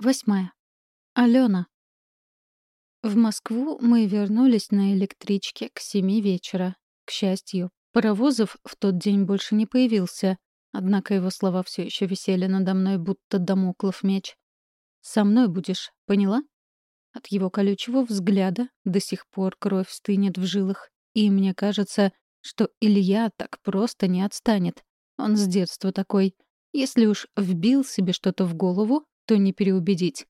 Восьмая. Алена. В Москву мы вернулись на электричке к семи вечера. К счастью, Паровозов в тот день больше не появился, однако его слова все еще висели надо мной, будто домоклов меч. «Со мной будешь, поняла?» От его колючего взгляда до сих пор кровь стынет в жилах, и мне кажется, что Илья так просто не отстанет. Он с детства такой. Если уж вбил себе что-то в голову, то не переубедить.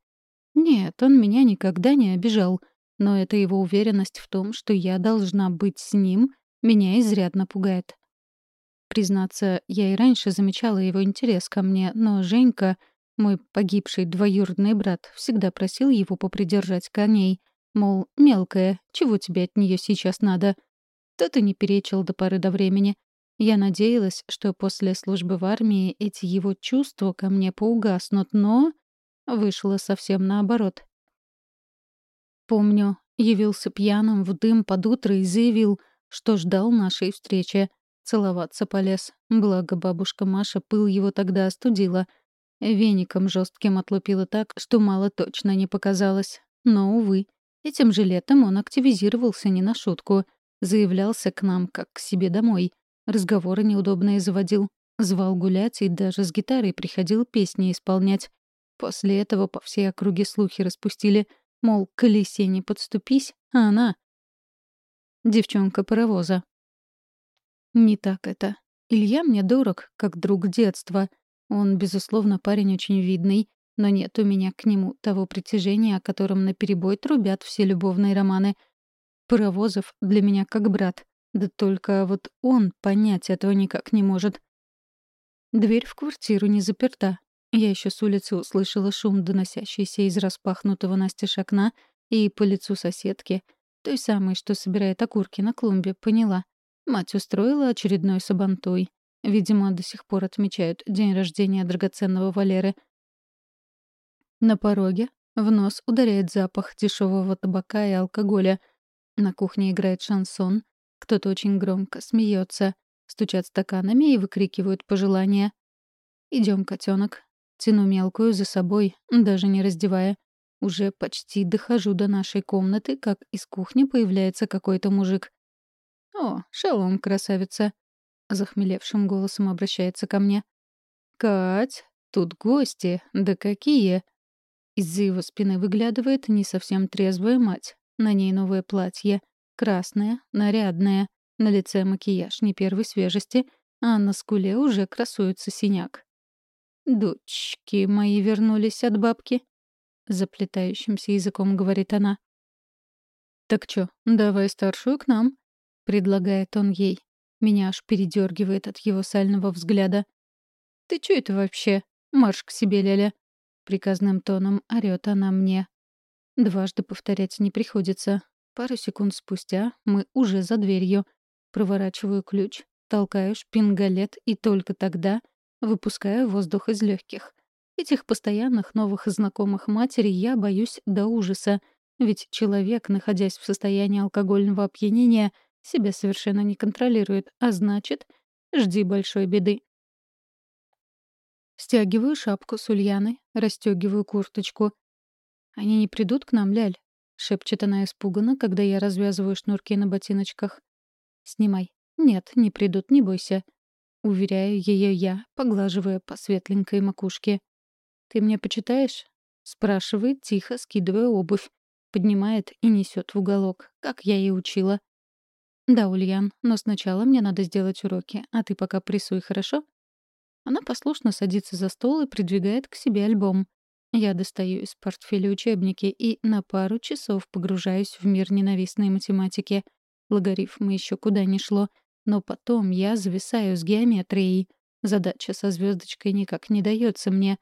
Нет, он меня никогда не обижал, но эта его уверенность в том, что я должна быть с ним, меня изрядно пугает. Признаться, я и раньше замечала его интерес ко мне, но Женька, мой погибший двоюродный брат, всегда просил его попридержать коней. Мол, мелкая, чего тебе от нее сейчас надо? Тот и не перечил до поры до времени. Я надеялась, что после службы в армии эти его чувства ко мне поугаснут, но вышло совсем наоборот. Помню, явился пьяным в дым под утро и заявил, что ждал нашей встречи. Целоваться полез. Благо бабушка Маша пыл его тогда остудила. Веником жестким отлупила так, что мало точно не показалось. Но, увы, этим же летом он активизировался не на шутку. Заявлялся к нам, как к себе домой. Разговоры неудобные заводил. Звал гулять и даже с гитарой приходил песни исполнять. После этого по всей округе слухи распустили, мол, к колесе не подступись, а она — девчонка-паровоза. Не так это. Илья мне дорог, как друг детства. Он, безусловно, парень очень видный, но нет у меня к нему того притяжения, о котором наперебой трубят все любовные романы. Паровозов для меня как брат. Да только вот он понять этого никак не может. Дверь в квартиру не заперта, я еще с улицы услышала шум, доносящийся из распахнутого настежь окна, и по лицу соседки, той самой, что собирает окурки на клумбе, поняла. Мать устроила очередной сабантуй. Видимо, до сих пор отмечают день рождения драгоценного Валеры. На пороге в нос ударяет запах дешевого табака и алкоголя. На кухне играет шансон. Кто-то очень громко смеется, стучат стаканами и выкрикивают пожелания. Идем, котенок, Тяну мелкую за собой, даже не раздевая. Уже почти дохожу до нашей комнаты, как из кухни появляется какой-то мужик. «О, шалом, красавица!» — захмелевшим голосом обращается ко мне. «Кать, тут гости, да какие!» Из-за его спины выглядывает не совсем трезвая мать. На ней новое платье, красное, нарядное, на лице макияж не первой свежести, а на скуле уже красуется синяк. «Дочки мои вернулись от бабки», — заплетающимся языком говорит она. «Так чё, давай старшую к нам», — предлагает он ей. Меня аж передергивает от его сального взгляда. «Ты чё это вообще? Марш к себе, Леля!» Приказным тоном орёт она мне. Дважды повторять не приходится. Пару секунд спустя мы уже за дверью. Проворачиваю ключ, толкаю шпингалет и только тогда выпускаю воздух из легких. Этих постоянных новых знакомых матери я боюсь до ужаса, ведь человек, находясь в состоянии алкогольного опьянения, себя совершенно не контролирует, а значит, жди большой беды. Стягиваю шапку с Ульяны, расстегиваю курточку. «Они не придут к нам, Ляль?» — шепчет она испуганно, когда я развязываю шнурки на ботиночках. «Снимай». «Нет, не придут, не бойся. Уверяю ее я, поглаживая по светленькой макушке. «Ты мне почитаешь?» — спрашивает, тихо скидывая обувь. Поднимает и несет в уголок, как я и учила. «Да, Ульян, но сначала мне надо сделать уроки, а ты пока прессуй, хорошо?» Она послушно садится за стол и придвигает к себе альбом. Я достаю из портфеля учебники и на пару часов погружаюсь в мир ненавистной математики. Логарифмы еще куда ни шло — но потом я зависаю с геометрией. Задача со звездочкой никак не дается мне.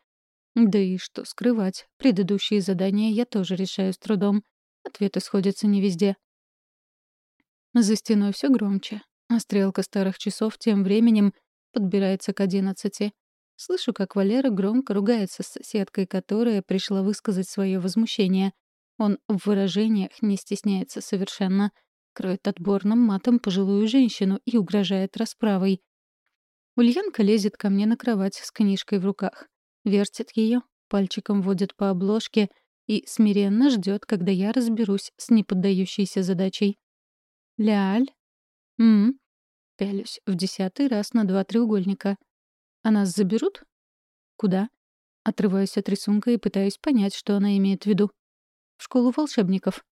Да и что скрывать, предыдущие задания я тоже решаю с трудом. Ответы сходятся не везде. За стеной все громче, а стрелка старых часов тем временем подбирается к одиннадцати. Слышу, как Валера громко ругается с соседкой, которая пришла высказать свое возмущение. Он в выражениях не стесняется совершенно — кроет отборным матом пожилую женщину и угрожает расправой. Ульянка лезет ко мне на кровать с книжкой в руках. Вертит ее, пальчиком водит по обложке и смиренно ждет, когда я разберусь с неподдающейся задачей. «Ляль?» «М-м». Пялюсь в десятый раз на два треугольника. «А нас заберут?» «Куда?» Отрываюсь от рисунка и пытаюсь понять, что она имеет в виду. «В школу волшебников».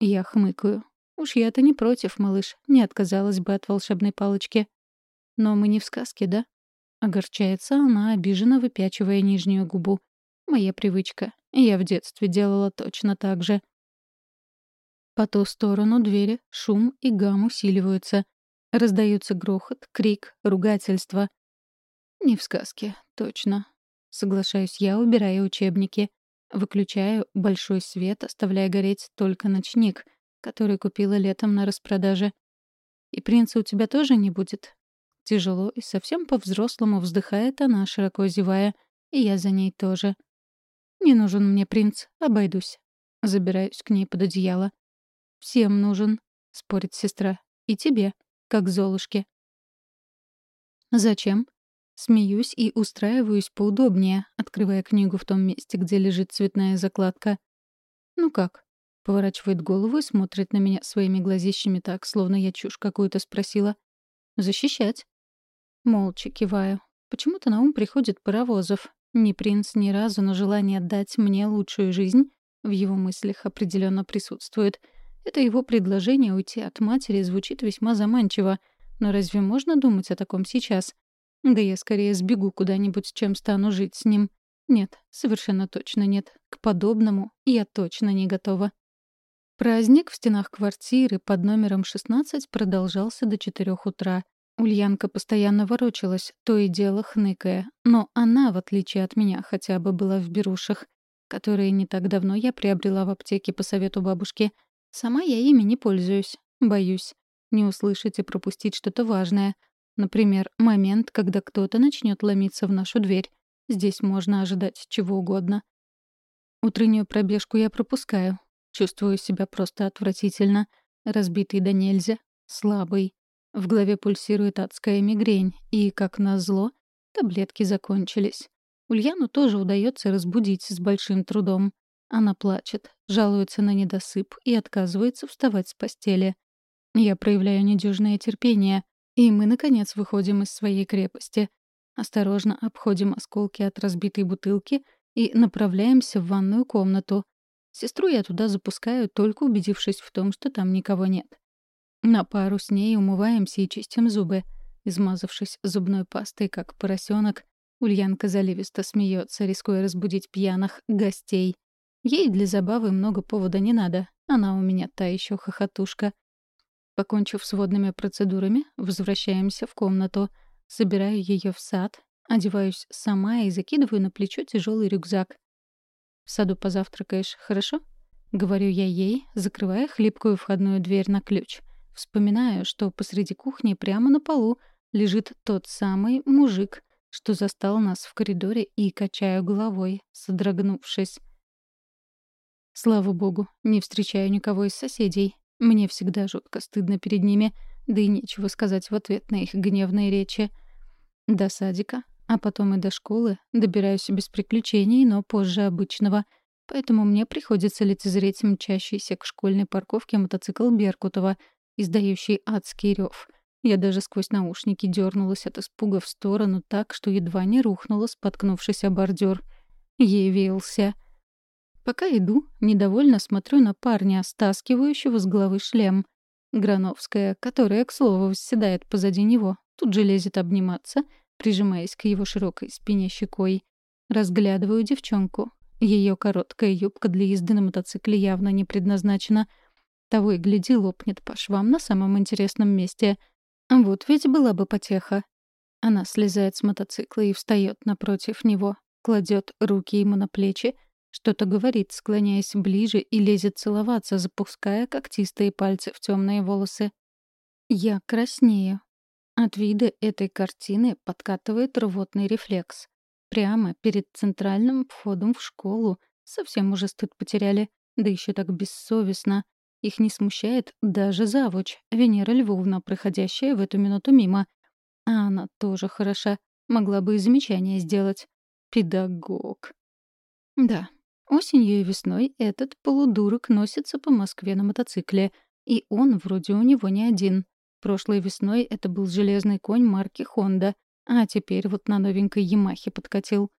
Я хмыкаю. Уж я-то не против, малыш, не отказалась бы от волшебной палочки. Но мы не в сказке, да? Огорчается она, обиженно выпячивая нижнюю губу. Моя привычка. Я в детстве делала точно так же. По ту сторону двери шум и гам усиливаются. Раздаются грохот, крик, ругательство. Не в сказке, точно. Соглашаюсь я, убирая учебники. Выключаю большой свет, оставляя гореть только ночник, который купила летом на распродаже. «И принца у тебя тоже не будет?» Тяжело и совсем по-взрослому вздыхает она, широко зевая, и я за ней тоже. «Не нужен мне принц, обойдусь». Забираюсь к ней под одеяло. «Всем нужен», — спорит сестра. «И тебе, как Золушке». «Зачем?» Смеюсь и устраиваюсь поудобнее, открывая книгу в том месте, где лежит цветная закладка. «Ну как?» — поворачивает голову и смотрит на меня своими глазищами так, словно я чушь какую-то спросила. «Защищать?» Молча киваю. Почему-то на ум приходит Паровозов. Ни принц ни разу, но желание отдать мне лучшую жизнь в его мыслях определенно присутствует. Это его предложение уйти от матери звучит весьма заманчиво. Но разве можно думать о таком сейчас? Да я скорее сбегу куда-нибудь, чем стану жить с ним. Нет, совершенно точно нет. К подобному я точно не готова. Праздник в стенах квартиры под номером 16 продолжался до 4 утра. Ульянка постоянно ворочалась, то и дело хныкая. Но она, в отличие от меня, хотя бы была в берушах, которые не так давно я приобрела в аптеке по совету бабушки. Сама я ими не пользуюсь. Боюсь. Не услышать и пропустить что-то важное — Например, момент, когда кто-то начнет ломиться в нашу дверь. Здесь можно ожидать чего угодно. Утреннюю пробежку я пропускаю. Чувствую себя просто отвратительно. Разбитый до нельзя. Слабый. В голове пульсирует адская мигрень. И, как назло, таблетки закончились. Ульяну тоже удается разбудить с большим трудом. Она плачет, жалуется на недосып и отказывается вставать с постели. Я проявляю недюжное терпение, и мы, наконец, выходим из своей крепости. Осторожно обходим осколки от разбитой бутылки и направляемся в ванную комнату. Сестру я туда запускаю, только убедившись в том, что там никого нет. На пару с ней умываемся и чистим зубы. Измазавшись зубной пастой, как поросенок, Ульянка заливисто смеется, рискуя разбудить пьяных гостей. Ей для забавы много повода не надо. Она у меня та еще хохотушка. Покончив с водными процедурами, возвращаемся в комнату. Собираю ее в сад, одеваюсь сама и закидываю на плечо тяжелый рюкзак. «В саду позавтракаешь, хорошо?» — говорю я ей, закрывая хлипкую входную дверь на ключ. Вспоминаю, что посреди кухни прямо на полу лежит тот самый мужик, что застал нас в коридоре, и качаю головой, содрогнувшись. Слава богу, не встречаю никого из соседей. Мне всегда жутко стыдно перед ними, да и нечего сказать в ответ на их гневные речи. До садика, а потом и до школы добираюсь без приключений, но позже обычного. Поэтому мне приходится лицезреть мчащийся к школьной парковке мотоцикл Беркутова, издающий адский рев. Я даже сквозь наушники дернулась от испуга в сторону так, что едва не рухнула, споткнувшись о бордюр. Явился. Пока иду, недовольно смотрю на парня, стаскивающего с головы шлем. Грановская, которая, к слову, восседает позади него, тут же лезет обниматься, прижимаясь к его широкой спине щекой. Разглядываю девчонку. Ее короткая юбка для езды на мотоцикле явно не предназначена. Того и гляди, лопнет по швам на самом интересном месте. Вот ведь была бы потеха. Она слезает с мотоцикла и встает напротив него, кладет руки ему на плечи, что-то говорит, склоняясь ближе и лезет целоваться, запуская когтистые пальцы в темные волосы. Я краснею. От вида этой картины подкатывает рвотный рефлекс. Прямо перед центральным входом в школу совсем уже стыд потеряли, да еще так бессовестно. Их не смущает даже завуч, Венера Львовна, проходящая в эту минуту мимо. А она тоже хороша, могла бы и замечание сделать. Педагог. Да, осенью и весной этот полудурок носится по Москве на мотоцикле, и он вроде у него не один. Прошлой весной это был железный конь марки «Хонда», а теперь вот на новенькой «Ямахе» подкатил.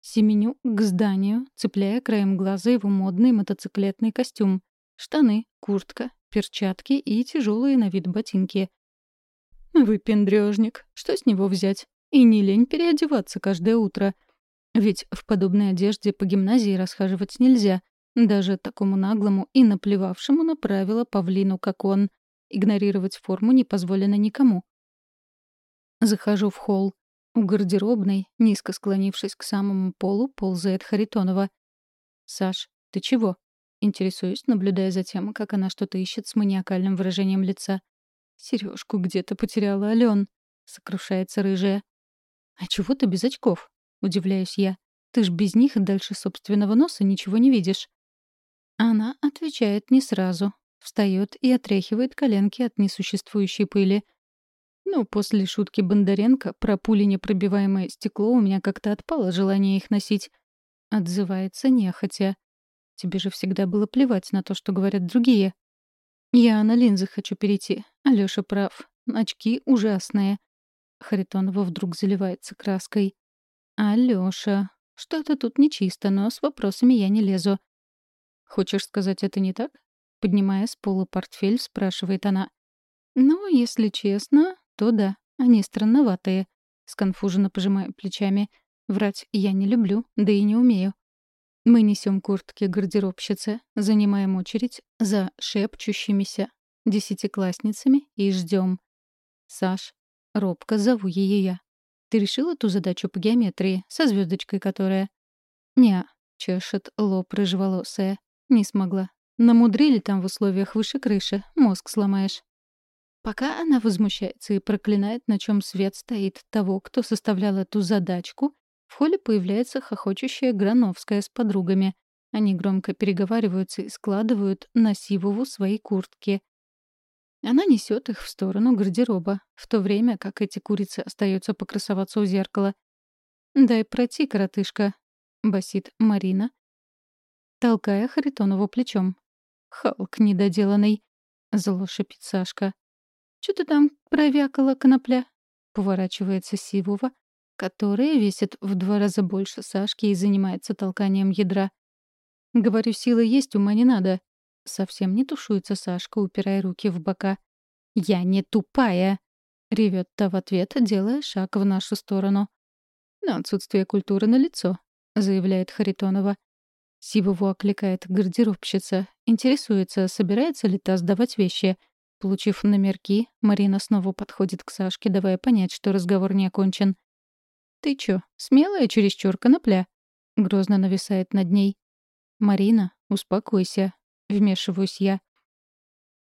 Семеню к зданию, цепляя краем глаза его модный мотоциклетный костюм. Штаны, куртка, перчатки и тяжелые на вид ботинки. Выпендрёжник. Что с него взять? И не лень переодеваться каждое утро. Ведь в подобной одежде по гимназии расхаживать нельзя. Даже такому наглому и наплевавшему на правила павлину, как он. Игнорировать форму не позволено никому. Захожу в холл. У гардеробной, низко склонившись к самому полу, ползает Харитонова. «Саш, ты чего?» Интересуюсь, наблюдая за тем, как она что-то ищет с маниакальным выражением лица. Сережку где-то потеряла Ален. Сокрушается рыжая. «А чего ты без очков?» — удивляюсь я. «Ты ж без них дальше собственного носа ничего не видишь». Она отвечает не сразу. Встает и отряхивает коленки от несуществующей пыли. Ну, после шутки Бондаренко про пули непробиваемое стекло у меня как-то отпало желание их носить. Отзывается нехотя. Тебе же всегда было плевать на то, что говорят другие. Я на линзы хочу перейти. Алёша прав. Очки ужасные. Харитонова вдруг заливается краской. «Алёша, что-то тут нечисто, но с вопросами я не лезу». «Хочешь сказать, это не так?» Поднимая с пола портфель, спрашивает она. «Ну, если честно, то да, они странноватые». Сконфуженно пожимаю плечами. Врать я не люблю, да и не умею. Мы несем куртки гардеробщицы, занимаем очередь за шепчущимися десятиклассницами и ждем. «Саш, робко зову ее я. Ты решила ту задачу по геометрии, со звездочкой которая?» «Не», — чешет лоб рыжеволосая. «Не смогла. Намудрили там в условиях выше крыши, мозг сломаешь». Пока она возмущается и проклинает, на чем свет стоит того, кто составлял эту задачку, в холле появляется хохочущая Грановская с подругами. Они громко переговариваются и складывают на Сивову свои куртки. Она несет их в сторону гардероба, в то время как эти курицы остаются покрасоваться у зеркала. «Дай пройти, коротышка», — басит Марина, толкая Харитонову плечом. «Халк недоделанный», — зло шипит Сашка. «Чё ты там провякала, конопля?» — поворачивается Сивова, которая весит в два раза больше Сашки и занимается толканием ядра. Говорю, силы есть, ума не надо. Совсем не тушуется Сашка, упирая руки в бока. «Я не тупая!» — ревет та в ответ, делая шаг в нашу сторону. «Но отсутствие культуры на лицо, заявляет Харитонова. Сибову окликает гардеробщица. Интересуется, собирается ли та сдавать вещи. Получив номерки, Марина снова подходит к Сашке, давая понять, что разговор не окончен. «Ты чё, смелая чересчур конопля?» Грозно нависает над ней. «Марина, успокойся», — вмешиваюсь я.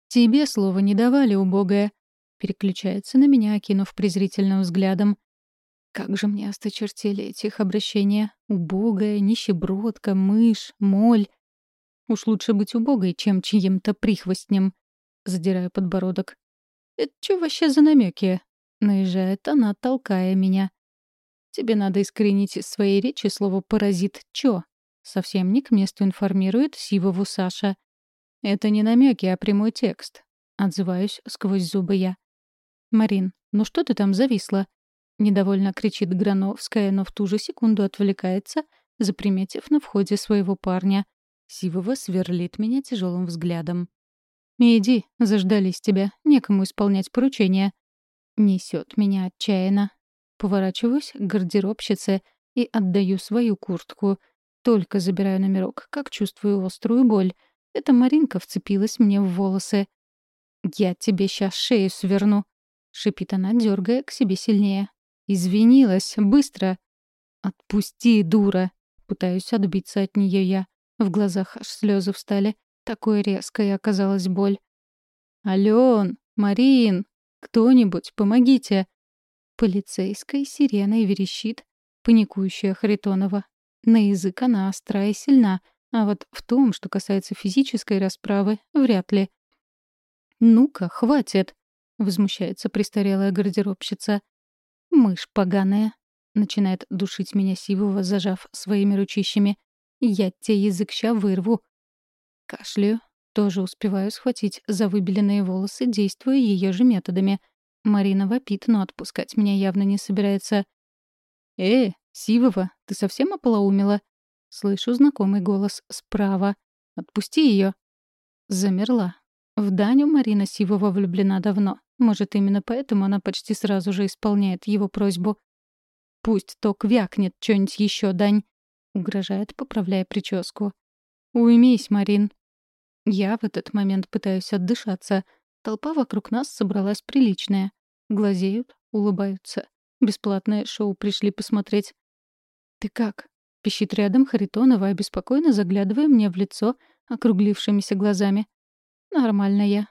«Тебе слова не давали, убогая», — переключается на меня, окинув презрительным взглядом. Как же мне осточертели эти их обращения. Убогая, нищебродка, мышь, моль. Уж лучше быть убогой, чем чьим-то прихвостнем. Задираю подбородок. «Это что вообще за намеки? Наезжает она, толкая меня. Тебе надо искоренить из своей речи слово «паразит» «чё». Совсем не к месту информирует Сивову Саша. Это не намеки, а прямой текст. Отзываюсь сквозь зубы я. «Марин, ну что ты там зависла?» Недовольно кричит Грановская, но в ту же секунду отвлекается, заприметив на входе своего парня. Сивова сверлит меня тяжелым взглядом. «Иди, заждались тебя, некому исполнять поручения». Несет меня отчаянно, Поворачиваюсь к гардеробщице и отдаю свою куртку. Только забираю номерок, как чувствую острую боль. Эта Маринка вцепилась мне в волосы. «Я тебе сейчас шею сверну», — шипит она, дергая к себе сильнее. «Извинилась, быстро!» «Отпусти, дура!» Пытаюсь отбиться от нее я. В глазах аж слезы встали. Такой резкой оказалась боль. «Ален! Марин! Кто-нибудь, помогите!» Полицейской сиреной верещит паникующая Харитонова. На язык она остра и сильна, а вот в том, что касается физической расправы, вряд ли. «Ну-ка, хватит!» — возмущается престарелая гардеробщица. «Мышь поганая!» — начинает душить меня Сивова, зажав своими ручищами. Я тебе язык ща вырву. Кашляю. Тоже успеваю схватить за выбеленные волосы, действуя ее же методами. Марина вопит, но отпускать меня явно не собирается. «Э, Сивова, ты совсем ополоумела?» Слышу знакомый голос справа. «Отпусти ее. Замерла. В Даню Марина Сивова влюблена давно. Может, именно поэтому она почти сразу же исполняет его просьбу. «Пусть ток вякнет что-нибудь еще, Дань», — угрожает, поправляя прическу. «Уймись, Марин». Я в этот момент пытаюсь отдышаться. Толпа вокруг нас собралась приличная. Глазеют, улыбаются. Бесплатное шоу пришли посмотреть. «Ты как?» — пищит рядом Харитонова, обеспокоенно заглядывая мне в лицо округлившимися глазами. «Нормально я».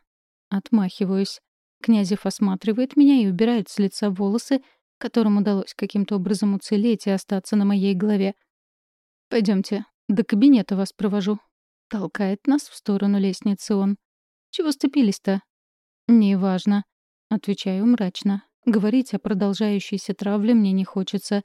Отмахиваюсь. Князев осматривает меня и убирает с лица волосы, которым удалось каким-то образом уцелеть и остаться на моей голове. Пойдемте, до кабинета вас провожу». Толкает нас в сторону лестницы он. «Чего сцепились-то?» «Неважно», — отвечаю мрачно. Говорить о продолжающейся травле мне не хочется.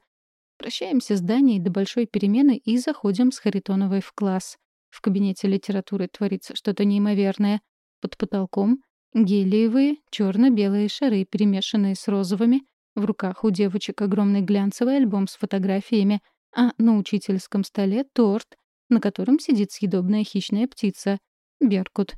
Прощаемся с Даней до большой перемены и заходим с Харитоновой в класс. В кабинете литературы творится что-то неимоверное. Под потолком — гелиевые черно-белые шары, перемешанные с розовыми. В руках у девочек огромный глянцевый альбом с фотографиями, а на учительском столе — торт, на котором сидит съедобная хищная птица — беркут.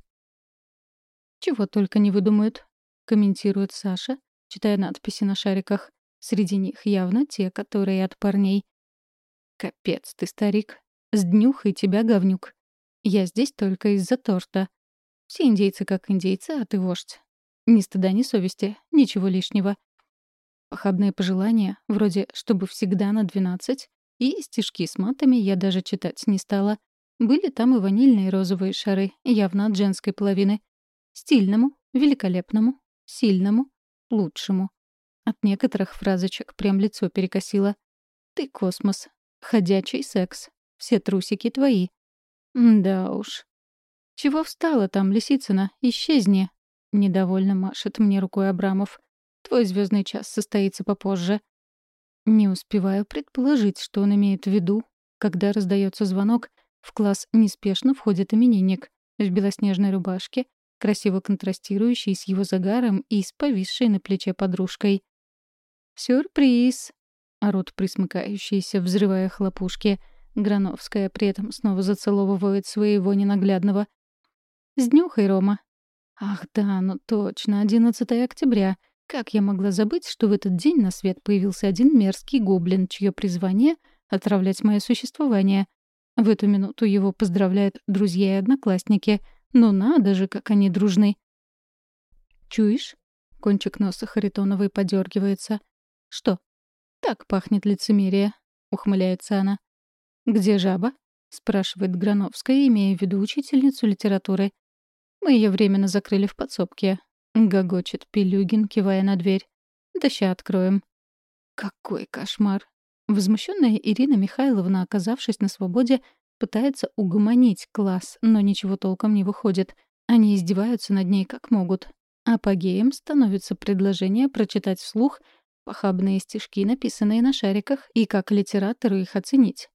«Чего только не выдумают», — комментирует Саша, читая надписи на шариках. Среди них явно те, которые от парней. «Капец ты, старик. Сднюхай тебя, говнюк. Я здесь только из-за торта. Все индейцы как индейцы, а ты вождь. Ни стыда, ни совести, ничего лишнего. Похабные пожелания, вроде «чтобы всегда на двенадцать», и стишки с матами я даже читать не стала. Были там и ванильные розовые шары, явно от женской половины. Стильному, великолепному, сильному, лучшему. От некоторых фразочек прям лицо перекосило. «Ты космос. Ходячий секс. Все трусики твои. Да уж. Чего встала там, Лисицына? Исчезни. Недовольно машет мне рукой Абрамов. Твой звездный час состоится попозже. Не успеваю предположить, что он имеет в виду. Когда раздается звонок, в класс неспешно входит именинник в белоснежной рубашке, красиво контрастирующий с его загаром и с повисшей на плече подружкой. «Сюрприз!» — орут присмыкающиеся, взрывая хлопушки — Грановская при этом снова зацеловывает своего ненаглядного. «Сднюхай, Рома». «Ах да, ну точно, 11 октября. Как я могла забыть, что в этот день на свет появился один мерзкий гоблин, чье призвание — отравлять мое существование. В эту минуту его поздравляют друзья и одноклассники. Ну надо же, как они дружны. «Чуешь?» — кончик носа Харитоновой подергивается. «Что?» «Так пахнет лицемерие», — ухмыляется она. «Где жаба?» — спрашивает Грановская, имея в виду учительницу литературы. «Мы ее временно закрыли в подсобке», — гогочет Пилюгин, кивая на дверь. «Да ща откроем». Какой кошмар! Возмущенная Ирина Михайловна, оказавшись на свободе, пытается угомонить класс, но ничего толком не выходит. Они издеваются над ней как могут. Апогеем становится предложение прочитать вслух похабные стишки, написанные на шариках, и как литератору их оценить.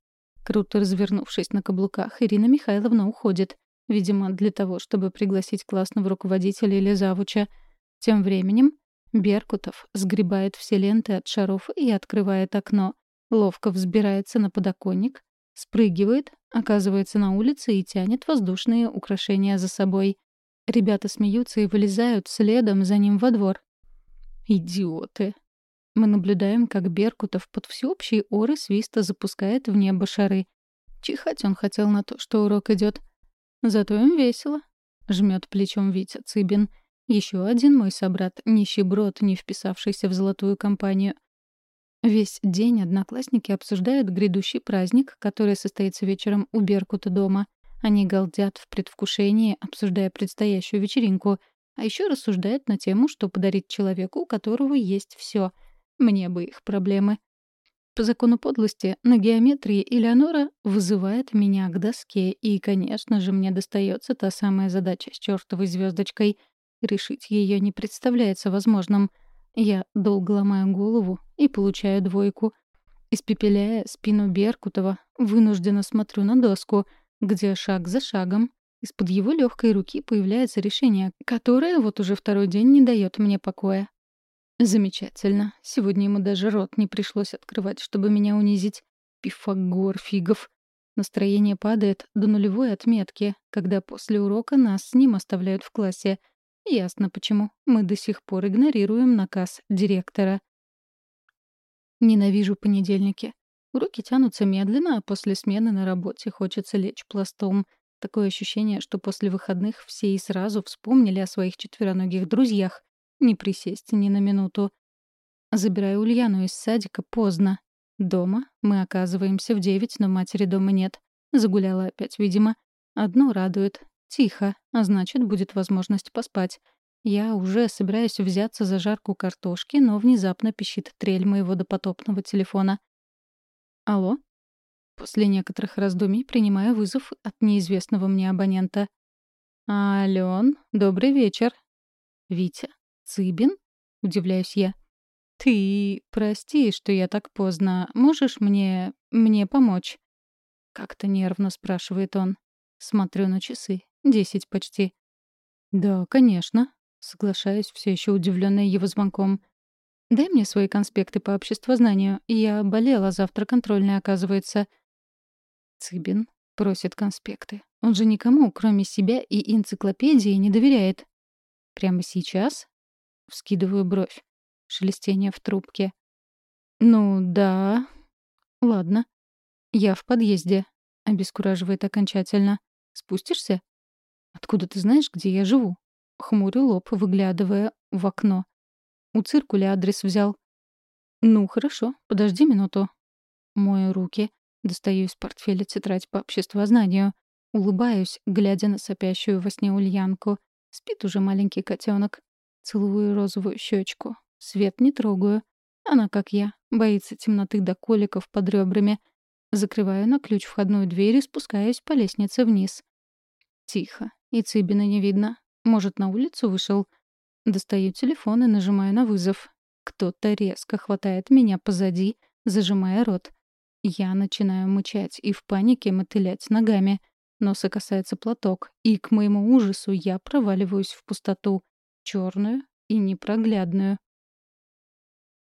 Круто развернувшись на каблуках, Ирина Михайловна уходит. Видимо, для того, чтобы пригласить классного руководителя или завуча. Тем временем Беркутов сгребает все ленты от шаров и открывает окно. Ловко взбирается на подоконник, спрыгивает, оказывается на улице и тянет воздушные украшения за собой. Ребята смеются и вылезают следом за ним во двор. «Идиоты!» Мы наблюдаем, как Беркутов под всеобщие оры свиста запускает в небо шары. Чихать он хотел на то, что урок идет. Зато им весело. Жмет плечом Витя Цыбин. Еще один мой собрат, нищеброд, не вписавшийся в золотую компанию. Весь день одноклассники обсуждают грядущий праздник, который состоится вечером у Беркута дома. Они галдят в предвкушении, обсуждая предстоящую вечеринку, а еще рассуждают на тему, что подарить человеку, у которого есть все — мне бы их проблемы. По закону подлости, на геометрии Элеонора вызывает меня к доске, и, конечно же, мне достается та самая задача с чертовой звездочкой. Решить ее не представляется возможным. Я долго ломаю голову и получаю двойку. Испепеляя спину Беркутова, вынужденно смотрю на доску, где шаг за шагом из-под его легкой руки появляется решение, которое вот уже второй день не дает мне покоя. Замечательно. Сегодня ему даже рот не пришлось открывать, чтобы меня унизить. Пифагор фигов. Настроение падает до нулевой отметки, когда после урока нас с ним оставляют в классе. Ясно почему. Мы до сих пор игнорируем наказ директора. Ненавижу понедельники. Уроки тянутся медленно, а после смены на работе хочется лечь пластом. Такое ощущение, что после выходных все и сразу вспомнили о своих четвероногих друзьях. Не присесть ни на минуту. Забираю Ульяну из садика поздно. Дома мы оказываемся в девять, но матери дома нет. Загуляла опять, видимо. Одно радует. Тихо, а значит, будет возможность поспать. Я уже собираюсь взяться за жарку картошки, но внезапно пищит трель моего допотопного телефона. «Алло?» После некоторых раздумий принимаю вызов от неизвестного мне абонента. «Алён, добрый вечер». «Витя? Цыбин?» — удивляюсь я. «Ты прости, что я так поздно. Можешь мне... мне помочь?» Как-то нервно спрашивает он. Смотрю на часы. Десять почти. «Да, конечно», — соглашаюсь, все еще удивленная его звонком. «Дай мне свои конспекты по обществознанию. Я болела, завтра контрольная, оказывается». Цыбин просит конспекты. Он же никому, кроме себя и энциклопедии, не доверяет. «Прямо сейчас?» — вскидываю бровь шелестение в трубке. «Ну, да. Ладно. Я в подъезде», — обескураживает окончательно. «Спустишься?» «Откуда ты знаешь, где я живу?» Хмурю лоб, выглядывая в окно. У циркуля адрес взял. «Ну, хорошо, подожди минуту». Мою руки, достаю из портфеля тетрадь по обществознанию. Улыбаюсь, глядя на сопящую во сне Ульянку. Спит уже маленький котенок. Целую розовую щечку. Свет не трогаю. Она, как я, боится темноты до коликов под ребрами. Закрываю на ключ входную дверь и спускаюсь по лестнице вниз. Тихо. И Цыбина не видно. Может, на улицу вышел? Достаю телефон и нажимаю на вызов. Кто-то резко хватает меня позади, зажимая рот. Я начинаю мычать и в панике мотылять ногами. Носа касается платок, и, к моему ужасу, я проваливаюсь в пустоту. Черную и непроглядную.